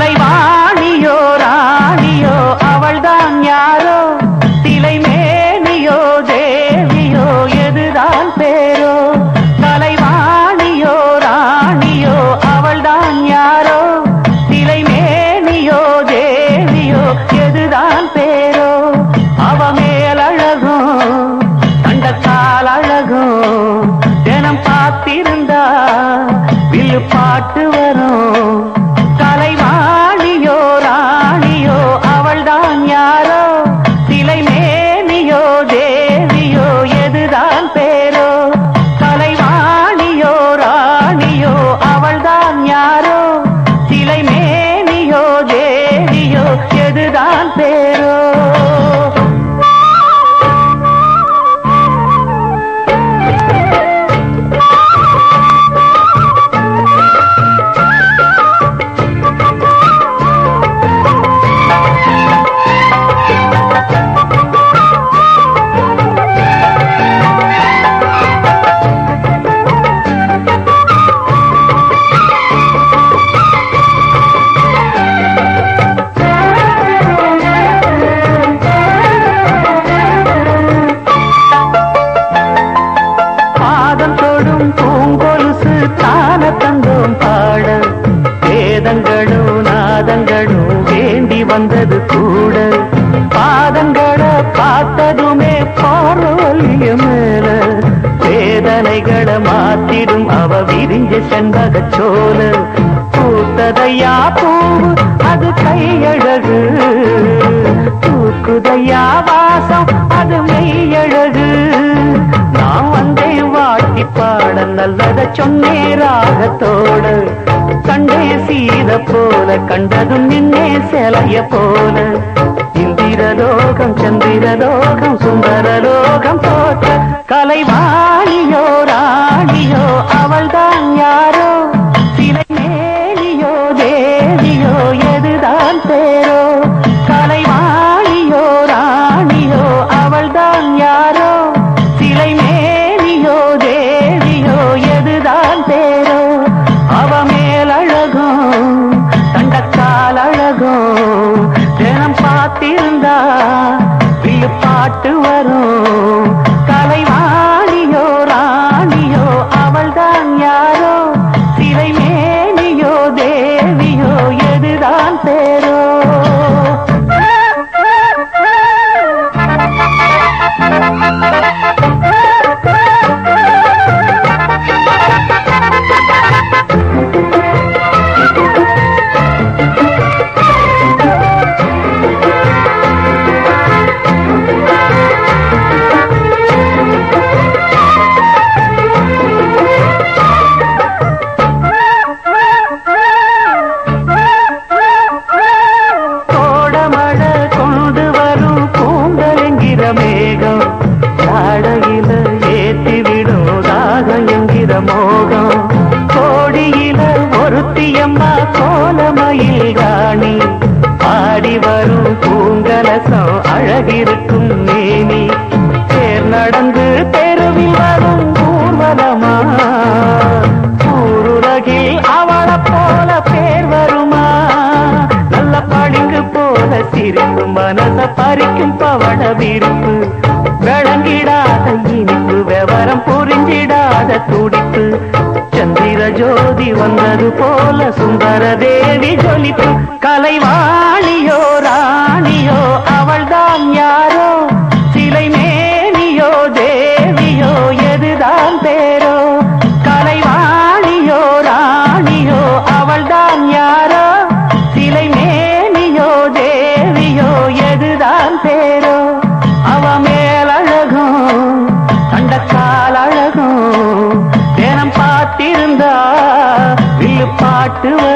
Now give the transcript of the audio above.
கலைவாணியோ ராணியோ அவள்தான் யாரோ? திலை மேனியோ தேவியோ எதுதான் பேரோ? கலைவாணியோ ராணியோ அவள்தான் யாரோ? திலை மேனியோ தேவியோ எதுதான் பேரோ? அவ மேலழகும் கண்டத்தால் அழகும் தினம் பார்த்திருந்தா வில்லு பாட்டு பாதங்களும் வேண்டி வந்தது கூட. பாதங்களை பார்த்ததுமே பார்வலிய மேல. வேதனைகளை மாத்திடும் அவ விரிஞ்ச செண்பக சோல பூத்ததையா பூவு அது கையழகு. தூக்குதையா வாசம் அது மெய்யழகு. நான் வந்தே வாட்டி பாட நல்லத சொன்னே ராகத்தோடு. கண்டேசி சீத போல கண்டதும் நின்னே சிலைய போல. இந்திரலோகம் சந்திரலோகம் சுந்தரலோகம். தோற்ற போல மனச பறிக்கும் பவள விரிப்பு. விளங்கிடாத இனிப்பு விவரம் புரிஞ்சிடாத துடிப்பு. சந்திர ஜோதி வந்தது போல சுந்தர தேவி ஜொலிப்பு. கலைவாணியோ ராணியோ அவள்தான் யார்? பாட்டு வரும்